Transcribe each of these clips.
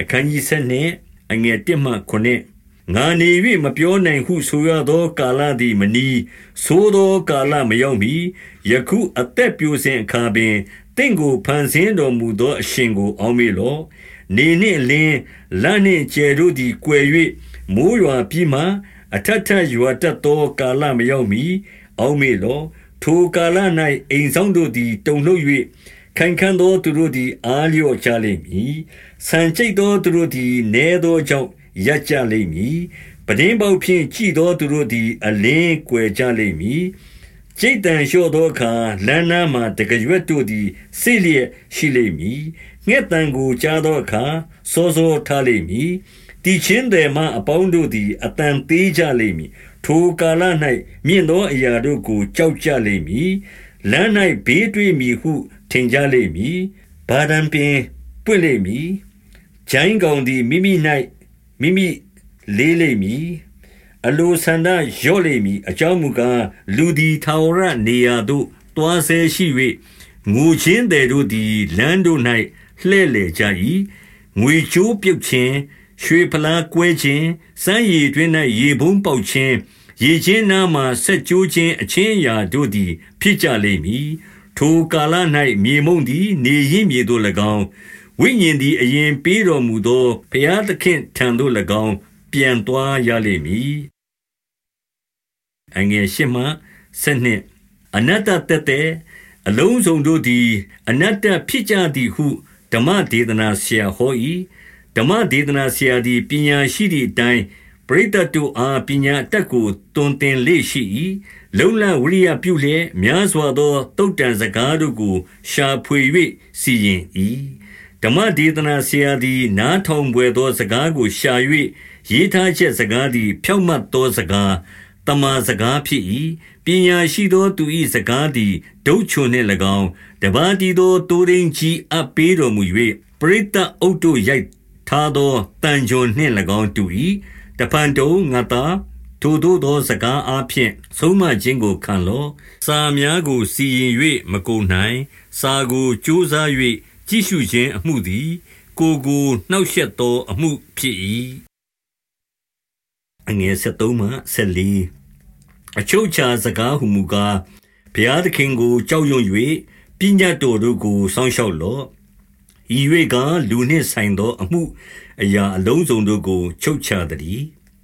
အခန်းကြီး7နှင့်အငယ်1မှ9ငါနေ၍မပြောနိုင်ဟုဆိုရသော ကာလသည်မနီသိုးသောကာလမရောက်မီယခုအသက်ပြိုစဉ်အခါပင်တင့်ကိုဖန်ဆင်းတော်မူသောအရှင်ကို အောင်းမေလော့နေနှင့်လင်းလမ်းနှင့်ကျယ်တို့သည်ကွယ်၍မိုးရွာပြီးမှအထက်ထရွာတတ်သောကာလမရောက်မီအောင်းမေလော့ထိုကာလ၌အိမ်ဆောင်တို့သည်တုန်လှုပ်၍ ခိုင်ခံသောသူတို့သည် အားလျော့ကြလိမ့်မည်။ဆန်ကျိတ်သောသူတို့သည်နဲသောကြောင့်ရပ်ကြလိမ့်မည်။ပဒင်းပေါက်ဖြင့်ကြည်သောသူတို့သည် အလင်းကွယ်ကြလိမ့်မည်။ကျိတ်တန်လျှော့သောအခါလမ်းနားမှတကရွက်တို့သည်စိလျက်ရှိလိမ့်မည်။ငှက်တန်ကိုကြားသောအခါစောစောထားလိမ့်မည်။တီချင်းတယ်မှအပေါင်းတို့သည်အတန်သေးကြလိမ့်မည်။ထိုကာလ၌မြင့်သောအရာတို့ကိုကြောက်ကြလိမ့်မည်။ လမ်း၌ဘေးတွေ့မည်ဟု ထင်ကြလိမ့်မည်။ဘာဒံပင်ပွင့်လိမ့်မည်။ဂျိုင်းကောင်သည်မိမိ၌မိမိလေးလိမ့်မည်။အလိုဆန္ဒရော့လိမ့်မည်။အကြောင်းမူကားလူသည်ထာဝရနေရာသို့တွားဆဲရှိ၍ငိုချင်းတယ်တို့သည်လမ်းတို့၌လှဲ့လေကြ၏။ငွေချိုးပြုတ်ခြင်းရွှေဖလားကွဲခြင်းစမ်းရည်တွင်၌ရေဘုံပေါက်ခြင်း ရေချင်းနားမှဆက်ကြိုးခြင်းအချင်းအရာတို့သည် ဖြစ်ကြလိမ့်မည်ထိုကာလ၌မြေမုံသည် နေရင်းမြေသို့၎င်းဝိညာဉ်သည်အရင်ပေးတော်မူသောဘုရားသခင်ထံသို့၎င်း ပြန်သွားရလိမ့်မည်အငယ်ရှိမှဆနှစ်အနတ္တတသက်အလုံးစုံတို့သည် အနတ္တဖြစ်ကြသည်ဟုဓမ္မဒေသနာဆရာဟော၏ဓမ္မဒေသနာဆရာသည်ပညာရှိသည့်အတိုင်း ပရိသတ်တို့အားပညာအတတ်ကိုတွင်တင်လေ့ရှိ၏လုံလဝရိယပြုလျက်များစွာသောတုတ်တန်စကားတို့ကို ရှာဖွေ၍စီရင်၏ဓမ္မဒေသနာဆရာသည် နားထောင်ပွေသောစကားကိုရှာ၍ရေးထားချက်စကားသည် ဖြောင့်မတ်သောစကားတမန်စကားဖြစ်၏ပညာရှိသောသူ၏စကားသည်ဒုတ်ချုံနှင့်၎င်းတပါးတီသောတိုးရင်းကြီးအပ်ပေးတော်မူ၍ပရိသတ်အုပ်တို့ရိုက်ထားသောတန်ကြွနှင့်၎င်းတူ၏ တဖန်တုံငါသာထိုတို့သောစကားအားဖြင့်ဆုံးမခြင်းကိုခံလော့စာများကိုစီရင်၍မကုန်နိုင်စာကိုကြိုးစား၍ကြည့်ရှုခြင်းအမှုသည် ကိုကိုနှောက်ယှက်သောအမှုဖြစ်၏အငယ်73မှ74အချုပ်ချာစကားဟုမူကားဘုရားသခင်ကိုကြောက်ရွံ့၍ပညာတော်တို့ကိုစောင့်ရှောက်လော့ ဤ၍ကလူနှင့်ဆိုင်သော အမှုအရာအလုံးစုံတို့ကို ချုပ်ချသည်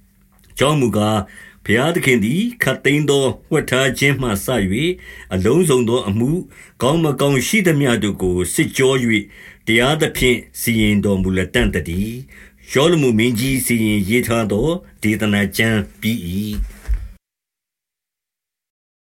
။ကြောင်းမူကားဘုရားသခင်သည်ခတ်သိမ်းသောဝှက်ထားခြင်းမှစ၍အလုံးစုံသောအမှု ကောင်းမကောင်းရှိသမျှတို့ကိုစစ်ကြော၍တရားသဖြင့်စီရင်တော်မူလက်တံ့တည်း။ယောလမှုမင်းကြီးစီရင်ရေးထားသောဒေသနာကျမ်းပြီး၏